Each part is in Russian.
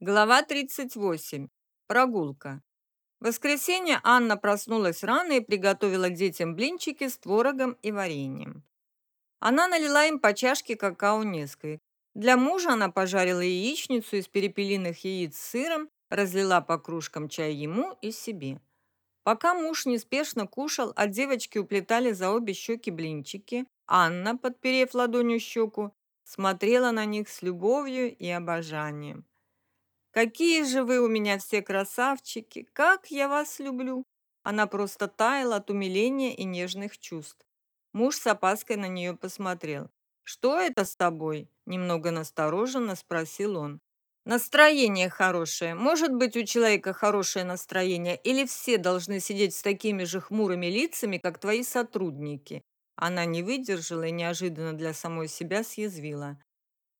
Глава 38. Прогулка. В воскресенье Анна проснулась рано и приготовила детям блинчики с творогом и вареньем. Она налила им по чашке какао Несквик. Для мужа она пожарила яичницу из перепелиных яиц с сыром, разлила по кружкам чай ему и себе. Пока муж неспешно кушал, а девочки уплетали за обе щеки блинчики, Анна, подперев ладонью щеку, смотрела на них с любовью и обожанием. Какие же вы у меня все красавчики! Как я вас люблю!» Она просто таяла от умиления и нежных чувств. Муж с опаской на нее посмотрел. «Что это с тобой?» – немного настороженно спросил он. «Настроение хорошее. Может быть, у человека хорошее настроение, или все должны сидеть с такими же хмурыми лицами, как твои сотрудники?» Она не выдержала и неожиданно для самой себя съязвила.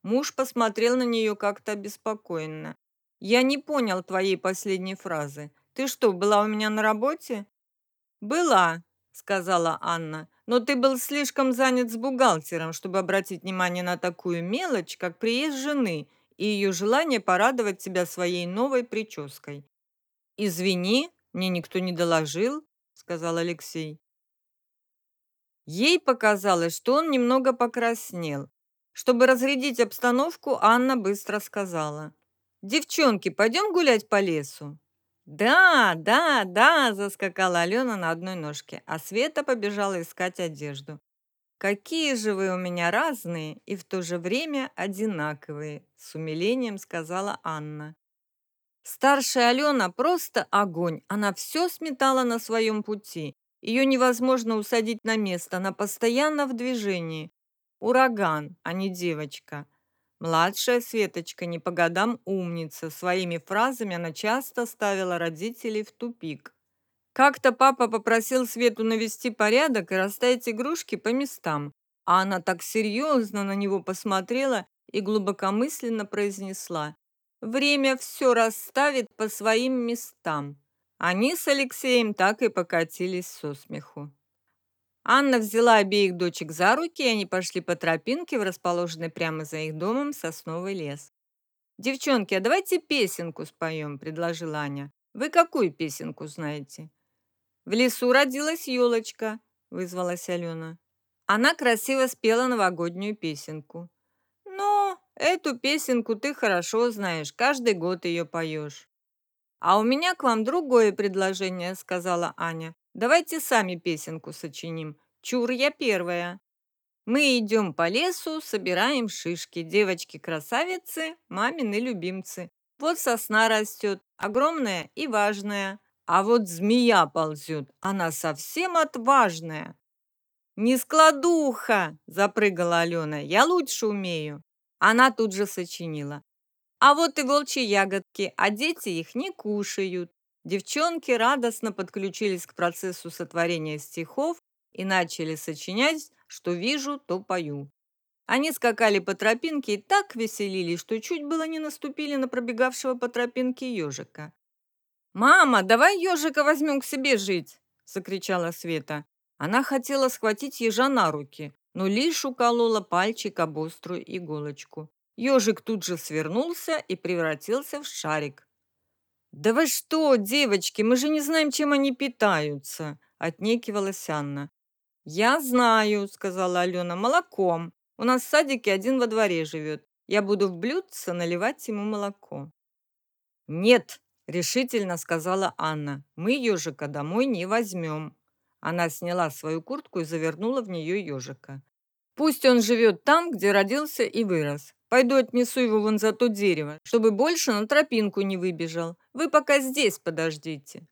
Муж посмотрел на нее как-то обеспокоенно. Я не понял твоей последней фразы. Ты что, была у меня на работе? Была, сказала Анна. Но ты был слишком занят с бухгалтером, чтобы обратить внимание на такую мелочь, как приезд жены и ее желание порадовать тебя своей новой прической. Извини, мне никто не доложил, сказал Алексей. Ей показалось, что он немного покраснел. Чтобы разрядить обстановку, Анна быстро сказала: Девчонки, пойдем гулять по лесу. Да, да, да, заскакала Алена на одной ножке, а Света побежала искать одежду. Какие же вы у меня разные и в то же время одинаковые, с умилением сказала Анна. Старшая Алена просто огонь. Она все сметала на своем пути. Ее невозможно усадить на место, она постоянно в движении. Ураган, а не девочка. Младшая Светочка не по годам умница. Своими фразами она часто ставила родителей в тупик. Как-то папа попросил Свету навести порядок и расставить игрушки по местам, а она так серьезно на него посмотрела и глубокомысленно произнесла «Время все расставит по своим местам». Они с Алексеем так и покатились со смеху. Анна взяла обеих дочек за руки, и они пошли по тропинке в расположенный прямо за их домом сосновый лес. «Девчонки, а давайте песенку споем», – предложила Аня. «Вы какую песенку знаете?» «В лесу родилась елочка», – вызвалась Алена. Она красиво спела новогоднюю песенку. «Ну, эту песенку ты хорошо знаешь, каждый год ее поешь». «А у меня к вам другое предложение», – сказала Аня. Давайте сами песенку сочиним. Чур я первая. Мы идем по лесу, собираем шишки. Девочки-красавицы, мамины любимцы. Вот сосна растет, огромная и важная. А вот змея ползет, она совсем отважная. «Не складуха!» – запрыгала Алена. «Я лучше умею». Она тут же сочинила. «А вот и волчьи ягодки, а дети их не кушают. Девчонки радостно подключились к процессу сотворения стихов и начали сочинять «Что вижу, то пою». Они скакали по тропинке и так веселились, что чуть было не наступили на пробегавшего по тропинке ежика. «Мама, давай ежика возьмем к себе жить!» – закричала Света. Она хотела схватить ежа на руки, но лишь уколола пальчик об острую иголочку. Ежик тут же свернулся и превратился в шарик, «Да вы что, девочки, мы же не знаем, чем они питаются!» – отнекивалась Анна. «Я знаю», – сказала Алена, – «молоком. У нас в садике один во дворе живет. Я буду в блюдце наливать ему молоко». «Нет», – решительно сказала Анна, – «мы ежика домой не возьмем». Она сняла свою куртку и завернула в нее ежика. «Пусть он живет там, где родился и вырос. Пойду отнесу его вон за то дерево, чтобы больше на тропинку не выбежал. Вы пока здесь подождите».